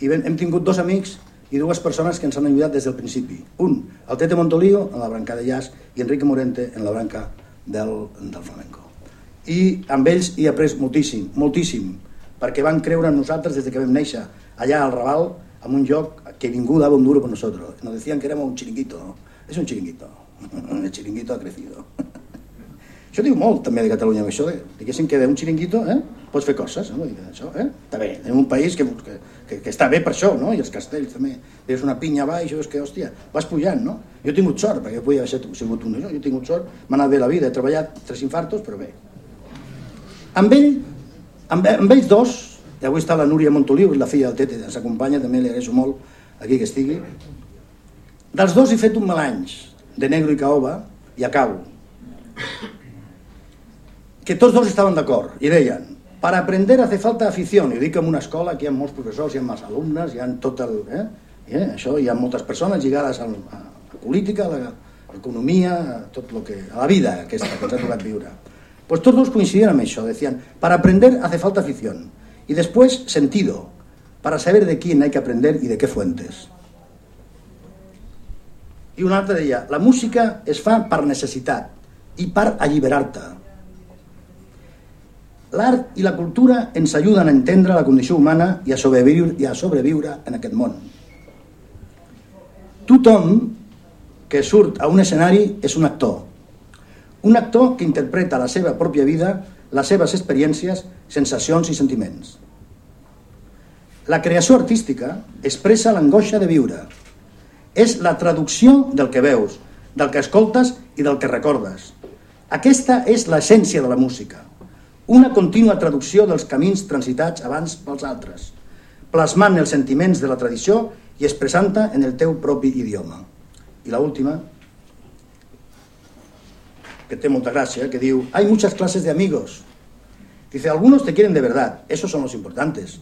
i hem, tingut dos amics i dues persones que ens han ajudat des del principi. Un, el Tete Montolío, en la branca de jazz, i Enrique Morente, en la branca del, del flamenco. I amb ells hi he après moltíssim, moltíssim, perquè van creure en nosaltres des de que vam néixer allà al Raval, en un lloc que ningú dava un duro por nosotros. Nos decían que éramos un chiringuito. ¿no? Es un chiringuito. El chiringuito ha crecido. Això diu molt també de Catalunya, això de, diguéssim que d'un xiringuito eh, pots fer coses, no? I això, eh? està bé, en un país que, que, que, que està bé per això, no? i els castells també, veus una pinya baix, veus que, hòstia, vas pujant, no? Jo he tingut sort, perquè podia haver sigut un, jo he tingut sort, m'ha anat bé la vida, he treballat tres infartos, però bé. Amb ell, amb, amb ells dos, i avui està la Núria Montoliu, la filla del Tete, ens acompanya, també li agraeixo molt aquí que estigui, dels dos he fet un mal anys, de negro i caoba, i acabo que tots dos estaven d'acord i deien per aprender hace falta afició i ho dic en una escola que hi ha molts professors, hi ha molts alumnes, hi ha tot el... Eh? Eh? Això, hi ha moltes persones lligades a, a, a política, a l'economia, a tot lo que, a la vida aquesta que ens ha tocat viure. Pues tots dos coincidien amb això, decían, para aprender hace falta afición y después sentido, para saber de quién hay que aprender y de qué fuentes. I un altre deia, la música es fa per necessitat i per alliberar-te, L'art i la cultura ens ajuden a entendre la condició humana i a sobreviure, i a sobreviure en aquest món. Tothom que surt a un escenari és un actor. Un actor que interpreta la seva pròpia vida, les seves experiències, sensacions i sentiments. La creació artística expressa l'angoixa de viure. És la traducció del que veus, del que escoltes i del que recordes. Aquesta és l'essència de la música una contínua traducció dels camins transitats abans pels altres, plasmant els sentiments de la tradició i expressant-te en el teu propi idioma. I la última, que té molta gràcia, que diu, hay muchas clases de amigos. Dice, algunos te quieren de verdad, esos son los importantes.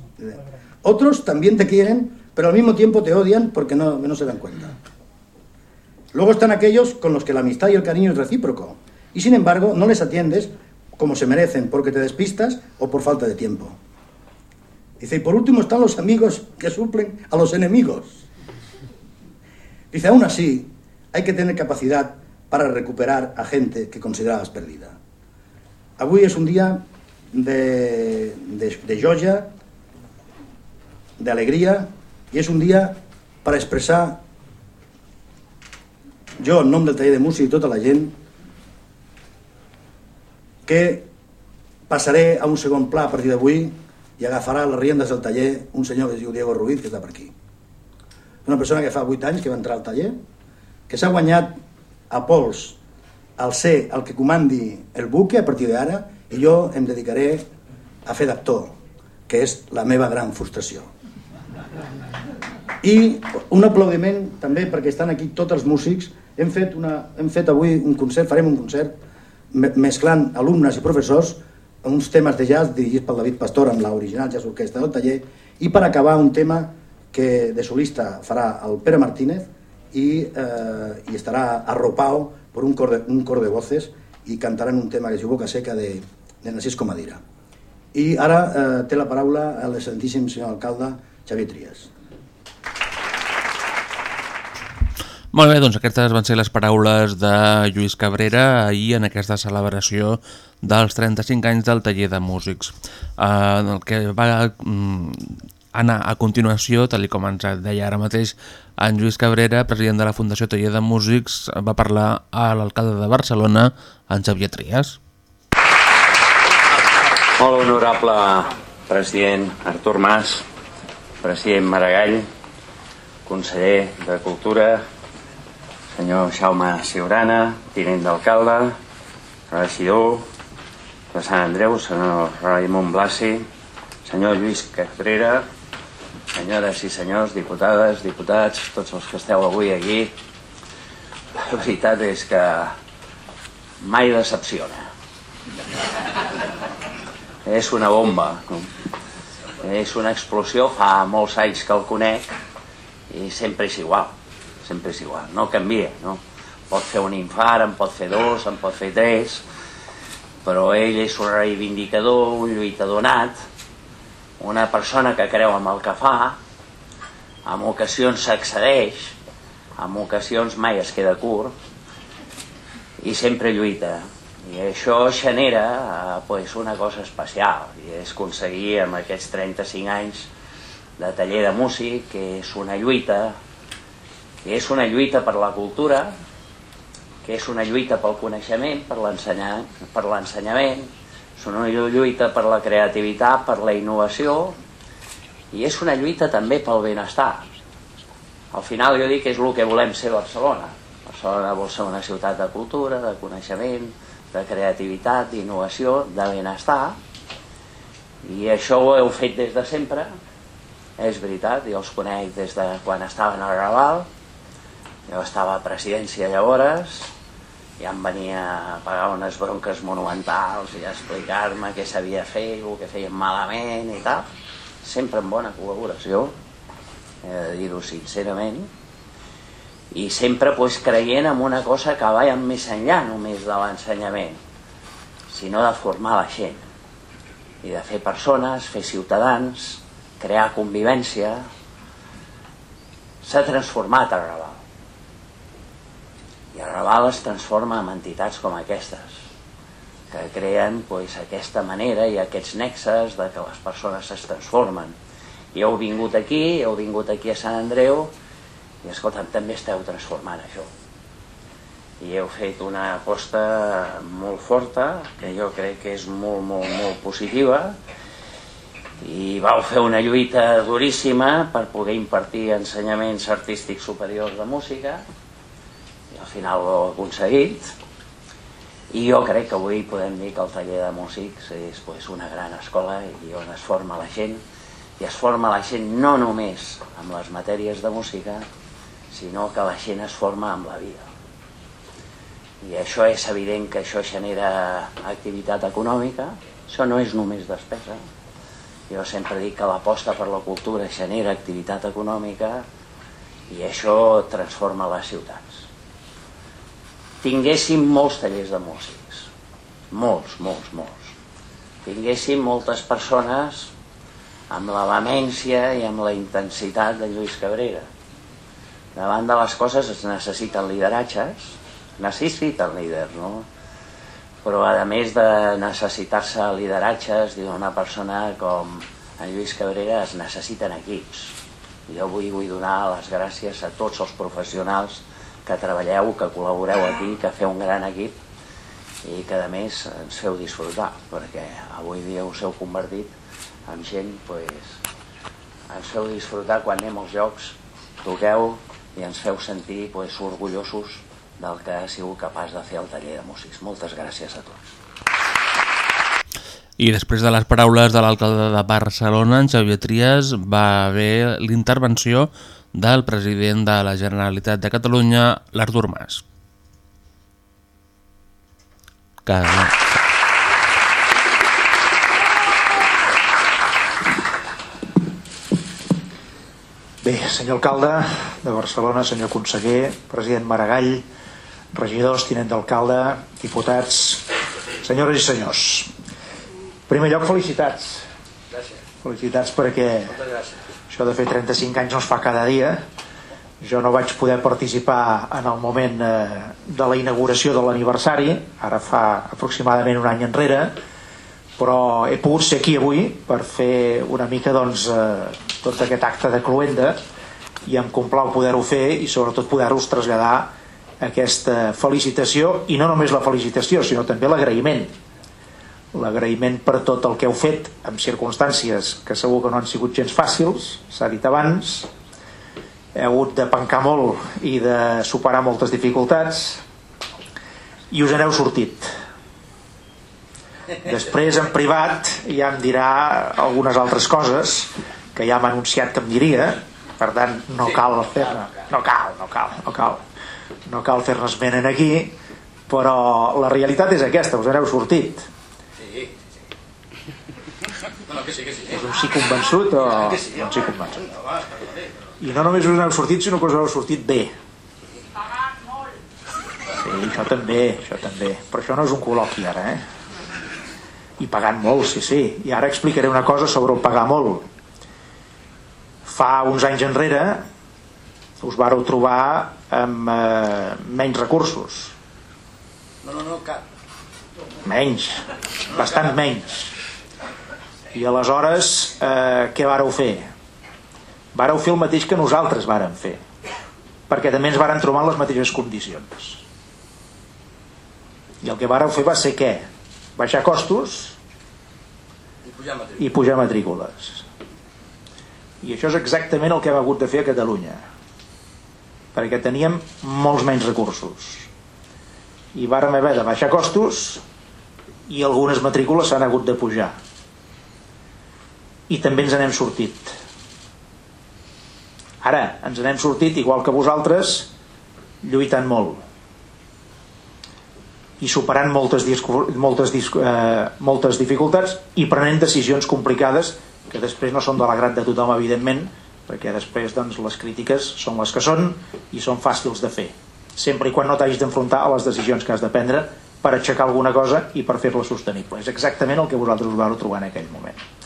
Otros también te quieren, pero al mismo tiempo te odian porque no, no se dan cuenta. Luego están aquellos con los que la amistad y el cariño es recíproco, y sin embargo no les atiendes como se merecen, porque te despistas o por falta de tiempo. Dice, y por último están los amigos que suplen a los enemigos. Dice, aún así, hay que tener capacidad para recuperar a gente que considerabas perdida. Avui és un dia de, de, de joia, d'alegria, i és un dia per expressar jo, en nom del taller de música i tota la gent, que passaré a un segon pla a partir d'avui i agafarà les riendes del taller un senyor que es diu Diego Ruiz, que està per aquí. Una persona que fa 8 anys que va entrar al taller, que s'ha guanyat a pols al ser el que comandi el buque a partir d'ara i jo em dedicaré a fer d'actor, que és la meva gran frustració. I un aplaudiment també perquè estan aquí tots els músics. Hem fet, una, hem fet avui un concert, farem un concert me- mesclant alumnes i professors uns temes de jazz dirigits pel David Pastor amb l'original jazz orquestra del taller i per acabar un tema que de solista farà el Pere Martínez i, eh, i estarà arropado per un cor, de, un cor de voces i cantaran un tema que es Boca Seca de, de Narcís Comadira. I ara eh, té la paraula l'excel·lentíssim senyor alcalde Xavier Trias. Molt bé, doncs aquestes van ser les paraules de Lluís Cabrera ahir en aquesta celebració dels 35 anys del taller de músics. Eh, el que va mm, anar a continuació, tal com ens deia ara mateix en Lluís Cabrera, president de la Fundació Taller de Músics, va parlar a l'alcalde de Barcelona, en Xavier Trias. Molt honorable president Artur Mas, president Maragall, conseller de Cultura, senyor Jaume Ciurana, tinent d'alcalde, regidor de Sant Andreu, senyor Raimon Blasi, senyor Lluís Cabrera, senyores i senyors, diputades, diputats, tots els que esteu avui aquí, la veritat és que mai decepciona. És una bomba, és una explosió, fa molts anys que el conec i sempre és igual, sempre és igual, no canvia, no? Pot fer un infart, en pot fer dos, en pot fer tres, però ell és un reivindicador, un lluitador nat, una persona que creu en el que fa, en ocasions s'accedeix, en ocasions mai es queda curt, i sempre lluita. I això genera eh, pues, una cosa especial, i és aconseguir amb aquests 35 anys de taller de músic, que és una lluita, que és una lluita per la cultura, que és una lluita pel coneixement, per l'ensenyament, és una lluita per la creativitat, per la innovació, i és una lluita també pel benestar. Al final jo dic que és el que volem ser Barcelona. Barcelona vol ser una ciutat de cultura, de coneixement, de creativitat, d'innovació, de benestar, i això ho heu fet des de sempre, és veritat, jo els conec des de quan estaven al Raval, jo estava a presidència llavors, i em venia a pagar unes bronques monumentals i a explicar-me què s'havia fet, el que feien malament i tal, sempre amb bona col·laboració, he de dir-ho sincerament, i sempre pues, creient en una cosa que va més enllà només de l'ensenyament, sinó de formar la gent, i de fer persones, fer ciutadans, crear convivència. S'ha transformat el Raval. El Raval es transforma en entitats com aquestes, que creen pues, aquesta manera i aquests nexes de que les persones es transformen. I heu vingut aquí, heu vingut aquí a Sant Andreu, i escolta'm, també esteu transformant això. I heu fet una aposta molt forta, que jo crec que és molt, molt, molt positiva, i vau fer una lluita duríssima per poder impartir ensenyaments artístics superiors de música, final ho aconseguit, i jo crec que avui podem dir que el taller de músics és pues, una gran escola i on es forma la gent, i es forma la gent no només amb les matèries de música, sinó que la gent es forma amb la vida. I això és evident que això genera activitat econòmica, això no és només despesa. Jo sempre dic que l'aposta per la cultura genera activitat econòmica i això transforma les ciutats. Tinguéssim molts tallers de músics, molts, molts, molts. Tinguéssim moltes persones amb la vehemència i amb la intensitat de Lluís Cabrera. Davant de les coses es necessiten lideratges, necessiten líders, no? Però a més de necessitar-se lideratges, diu una persona com en Lluís Cabrera, es necessiten equips. Jo avui vull donar les gràcies a tots els professionals que treballeu, que col·laboreu aquí, que feu un gran equip i que a més ens feu disfrutar, perquè avui dia us heu convertit en gent, pues, ens feu disfrutar quan anem als jocs, toqueu i ens feu sentir pues, orgullosos del que ha sigut capaç de fer el taller de músics. Moltes gràcies a tots. I després de les paraules de l'alcalde de Barcelona, en Xavier Trias, va haver l'intervenció del president de la Generalitat de Catalunya, l'Artur Mas. que... Bé, senyor alcalde de Barcelona, senyor conseller, president Maragall, regidors, tinent d'alcalde, diputats, senyores i senyors. En primer lloc, felicitats. Felicitats perquè això de fer 35 anys no es fa cada dia. Jo no vaig poder participar en el moment eh, de la inauguració de l'aniversari, ara fa aproximadament un any enrere, però he pogut ser aquí avui per fer una mica doncs, eh, tot aquest acte de cluenda i em complau poder-ho fer i sobretot poder-vos traslladar aquesta felicitació. I no només la felicitació sinó també l'agraïment l'agraïment per tot el que heu fet en circumstàncies que segur que no han sigut gens fàcils s'ha dit abans. Heu hagut de pencar molt i de superar moltes dificultats. I us n'heu sortit. Després en privat ja em dirà algunes altres coses que ja m'ha anunciat que em diria. Per tant no cal fer no cal, no cal, no cal. No cal fer-ne esment aquí però la realitat és aquesta us n'heu sortit No, que sí, que sí. sí convençut o no en sí convençut. I no només us n'heu sortit sinó que us n'heu sortit bé. Sí, això també això també, però això no és un col·loqui ara eh? i pagant molt, sí, sí. I ara explicaré una cosa sobre el pagar molt. Fa uns anys enrere us vareu trobar amb eh, menys recursos. No, no, no, cap. menys, bastant menys i aleshores eh, què vareu fer? vareu fer el mateix que nosaltres vàrem fer perquè també ens varen trobar en les mateixes condicions i el que vareu fer va ser què? baixar costos I pujar matrícula. i pujar matrícules i això és exactament el que hem hagut de fer a Catalunya perquè teníem molts menys recursos i vàrem haver de baixar costos i algunes matrícules s'han hagut de pujar i també ens n'hem sortit. Ara ens n'hem sortit igual que vosaltres lluitant molt. I superant moltes, moltes, eh, moltes dificultats i prenent decisions complicades que després no són de l'agrat de tothom evidentment perquè després doncs, les crítiques són les que són i són fàcils de fer. Sempre i quan no t'hagis d'enfrontar a les decisions que has de prendre per aixecar alguna cosa i per fer-la sostenible. És exactament el que vosaltres us vau trobar en aquell moment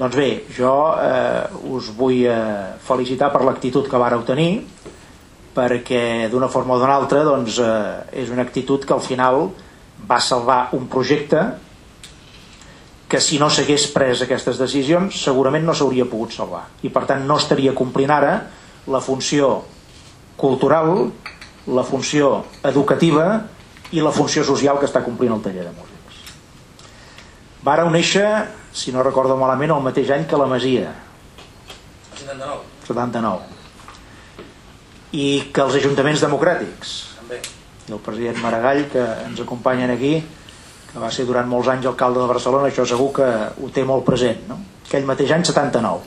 doncs bé, jo eh, us vull eh, felicitar per l'actitud que vareu tenir perquè d'una forma o d'una altra doncs, eh, és una actitud que al final va salvar un projecte que si no s'hagués pres aquestes decisions segurament no s'hauria pogut salvar. I per tant no estaria complint ara la funció cultural la funció educativa i la funció social que està complint el taller de músics Vàreu néixer, si no recordo malament, el mateix any que la Masia, 79. 79, i que els ajuntaments democràtics, També. i el president Maragall, que ens acompanyen aquí, que va ser durant molts anys alcalde de Barcelona, això segur que ho té molt present, no? aquell mateix any 79.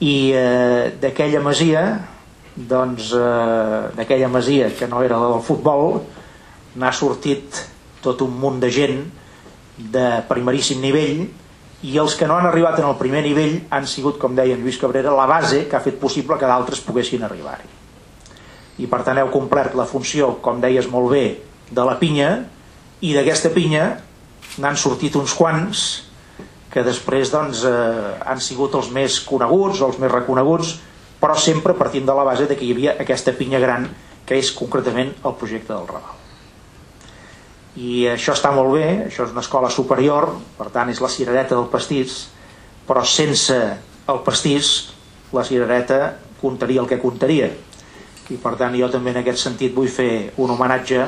I eh, d'aquella masia, doncs, eh, d'aquella masia que no era la del futbol, n'ha sortit tot un munt de gent de primeríssim nivell i els que no han arribat en el primer nivell han sigut, com deia en Lluís Cabrera, la base que ha fet possible que d'altres poguessin arribar-hi. I per tant heu complert la funció, com deies molt bé, de la pinya i d'aquesta pinya n'han sortit uns quants que després doncs, eh, han sigut els més coneguts els més reconeguts però sempre partint de la base de que hi havia aquesta pinya gran que és concretament el projecte del Raval i això està molt bé, això és una escola superior, per tant és la cirereta del pastís, però sense el pastís la cirereta comptaria el que comptaria. I per tant jo també en aquest sentit vull fer un homenatge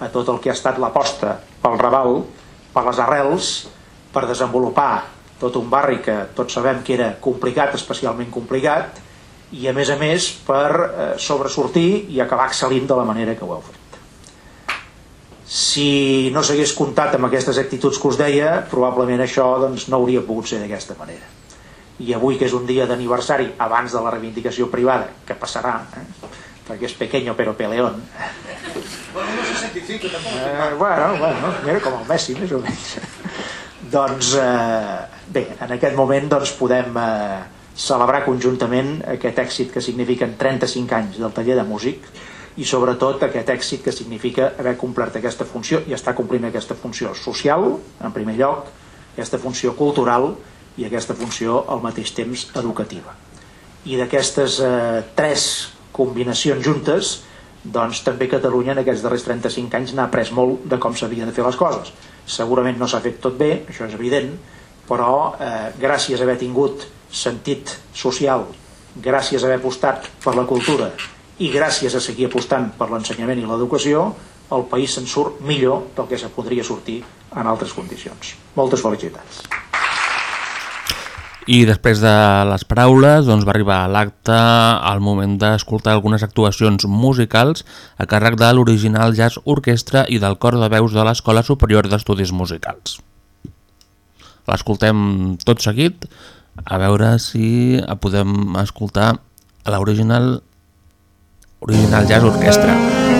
a tot el que ha estat l'aposta pel Raval, per les arrels, per desenvolupar tot un barri que tots sabem que era complicat, especialment complicat, i a més a més per eh, sobresortir i acabar excel·lint de la manera que ho heu fet si no s'hagués comptat amb aquestes actituds que us deia, probablement això doncs, no hauria pogut ser d'aquesta manera. I avui, que és un dia d'aniversari abans de la reivindicació privada, que passarà, eh? perquè és pequeño però peleón, Bueno, no se 65, tampoc Eh, bueno, bueno, mira, com el Messi, més o menys. doncs, eh, bé, en aquest moment doncs, podem eh, celebrar conjuntament aquest èxit que signifiquen 35 anys del taller de músic i sobretot aquest èxit que significa haver complert aquesta funció i estar complint aquesta funció social, en primer lloc, aquesta funció cultural i aquesta funció al mateix temps educativa. I d'aquestes eh, tres combinacions juntes, doncs també Catalunya en aquests darrers 35 anys n'ha après molt de com s'havien de fer les coses. Segurament no s'ha fet tot bé, això és evident, però eh, gràcies a haver tingut sentit social, gràcies a haver apostat per la cultura i gràcies a seguir apostant per l'ensenyament i l'educació, el país se'n surt millor del que se podria sortir en altres condicions. Moltes felicitats. I després de les paraules doncs, va arribar a l'acte el moment d'escoltar algunes actuacions musicals a càrrec de l'original Jazz Orquestra i del cor de veus de l'Escola Superior d'Estudis Musicals. L'escoltem tot seguit, a veure si podem escoltar l'original original Jazz Orquestra.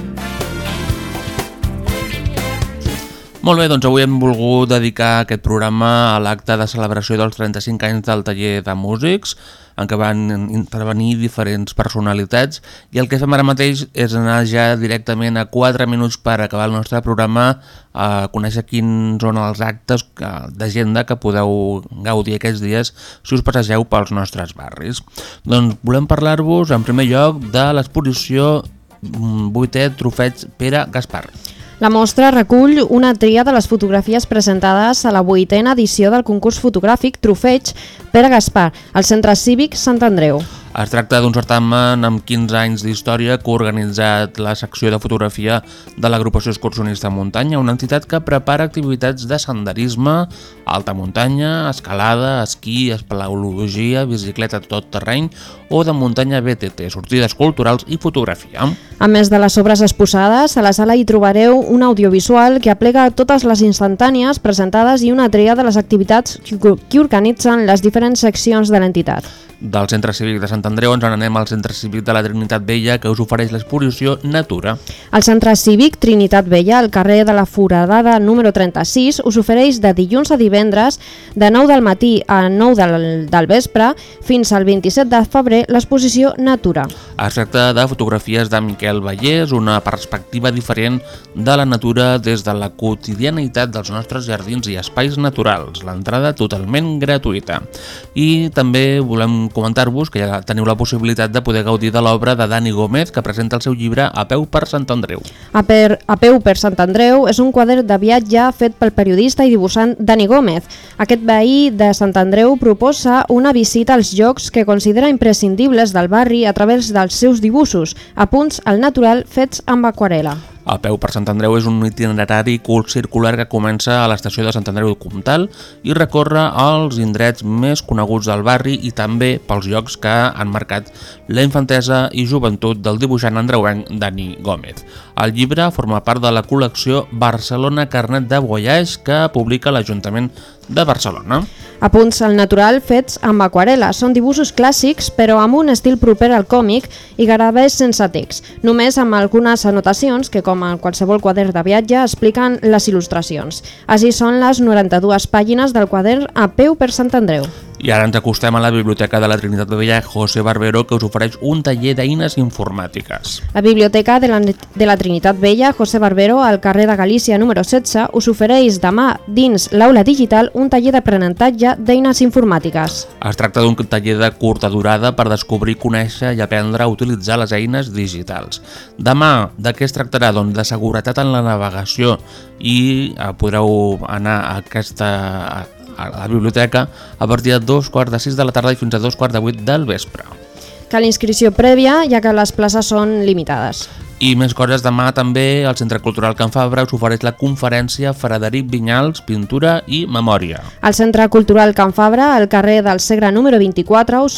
Molt bé, doncs avui hem volgut dedicar aquest programa a l'acte de celebració dels 35 anys del taller de músics, en què van intervenir diferents personalitats, i el que fem ara mateix és anar ja directament a 4 minuts per acabar el nostre programa a conèixer quins són els actes d'agenda que podeu gaudir aquests dies si us passegeu pels nostres barris. Doncs volem parlar-vos en primer lloc de l'exposició 8è Trofeig Pere Gaspar. La mostra recull una tria de les fotografies presentades a la vuitena edició del concurs fotogràfic Trofeig Pere Gaspar, al Centre Cívic Sant Andreu. Es tracta d'un certamen amb 15 anys d'història que ha organitzat la secció de fotografia de l'agrupació excursionista Muntanya, una entitat que prepara activitats de senderisme, alta muntanya, escalada, esquí, espeleologia, bicicleta tot terreny o de muntanya BTT, sortides culturals i fotografia. A més de les obres exposades, a la sala hi trobareu un audiovisual que aplega totes les instantànies presentades i una tria de les activitats que organitzen les diferents seccions de l'entitat. Del Centre Cívic de Sant Andreu ens n'anem al Centre Cívic de la Trinitat Vella que us ofereix l'exposició Natura. El Centre Cívic Trinitat Vella, al carrer de la Foradada número 36, us ofereix de dilluns a divendres, de 9 del matí a 9 del, del vespre, fins al 27 de febrer, l'exposició Natura. Es tracta de fotografies de Miquel Vallès, una perspectiva diferent de la natura des de la quotidianitat dels nostres jardins i espais naturals. L'entrada totalment gratuïta. I també volem comentar-vos que ja teniu la possibilitat de poder gaudir de l'obra de Dani Gómez, que presenta el seu llibre A peu per Sant Andreu. A, per, a peu per Sant Andreu és un quadern de viatge fet pel periodista i dibuixant Dani Gómez. Aquest veí de Sant Andreu proposa una visita als llocs que considera imprescindibles del barri a través dels seus dibuixos, apunts al natural fets amb aquarela. A peu per Sant Andreu és un itinerari circular que comença a l'estació de Sant Andreu Comtal i recorre els indrets més coneguts del barri i també pels llocs que han marcat la infantesa i joventut del dibuixant andreuenc Dani Gómez. El llibre forma part de la col·lecció Barcelona Carnet de Voyage que publica l'Ajuntament de Barcelona. Apunts al natural fets amb aquarela. Són dibuixos clàssics, però amb un estil proper al còmic i gravers sense text, només amb algunes anotacions que, com en qualsevol quadern de viatge, expliquen les il·lustracions. Així són les 92 pàgines del quadern A peu per Sant Andreu. I ara ens acostem a la Biblioteca de la Trinitat de Vella José Barbero que us ofereix un taller d'eines informàtiques. La Biblioteca de la, de la Trinitat Vella, José Barbero, al carrer de Galícia número 16, us ofereix demà dins l'aula digital un taller d'aprenentatge d'eines informàtiques. Es tracta d'un taller de curta durada per descobrir, conèixer i aprendre a utilitzar les eines digitals. Demà, de què es tractarà? Doncs de seguretat en la navegació i eh, podreu anar a aquesta a, la biblioteca a partir de dos quarts de sis de la tarda i fins a dos quarts de vuit del vespre. Cal inscripció prèvia, ja que les places són limitades. I més coses, demà també el Centre Cultural Can Fabra us ofereix la conferència Frederic Vinyals, Pintura i Memòria. El Centre Cultural Can Fabra, al carrer del Segre número 24, us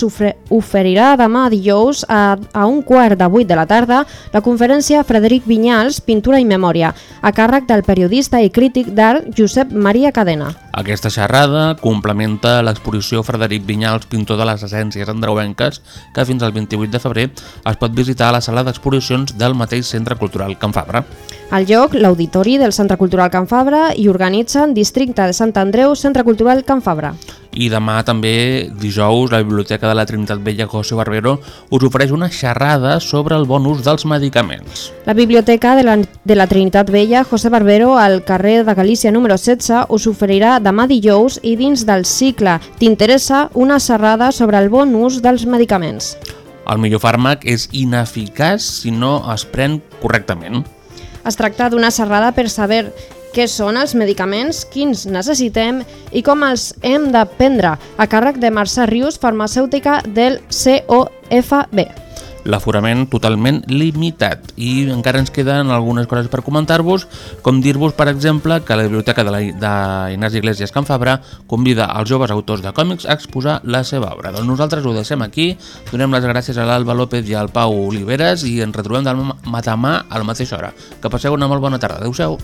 oferirà demà dijous a, a un quart de vuit de la tarda la conferència Frederic Vinyals, Pintura i Memòria, a càrrec del periodista i crític d'art Josep Maria Cadena. Aquesta xerrada complementa l'exposició Frederic Vinyals, pintor de les essències andreuenques, que fins al 28 de febrer es pot visitar a la sala d'exposicions del mateix Centre Cultural Can Fabra. Al lloc, l'Auditori del Centre Cultural Can Fabra i organitzen Districte de Sant Andreu, Centre Cultural Can Fabra. I demà també, dijous, la Biblioteca de la Trinitat Vella José Barbero us ofereix una xerrada sobre el bon ús dels medicaments. La Biblioteca de la, de la Trinitat Vella, José Barbero, al carrer de Galícia número 16, us oferirà demà dijous i dins del cicle T'interessa una xerrada sobre el bon ús dels medicaments. El millor fàrmac és ineficaç si no es pren correctament. Es tracta d'una xerrada per saber què són els medicaments, quins necessitem i com els hem de prendre, a càrrec de Mercè Rius, farmacèutica del COFB. L'aforament totalment limitat i encara ens queden algunes coses per comentar-vos, com dir-vos, per exemple, que la Biblioteca d'Ignasi Iglesias Can Fabra convida els joves autors de còmics a exposar la seva obra. Doncs nosaltres ho deixem aquí, donem les gràcies a l'Alba López i al Pau Oliveres i ens retrobem demà demà a la mateixa hora. Que passeu una molt bona tarda. Adéu-siau.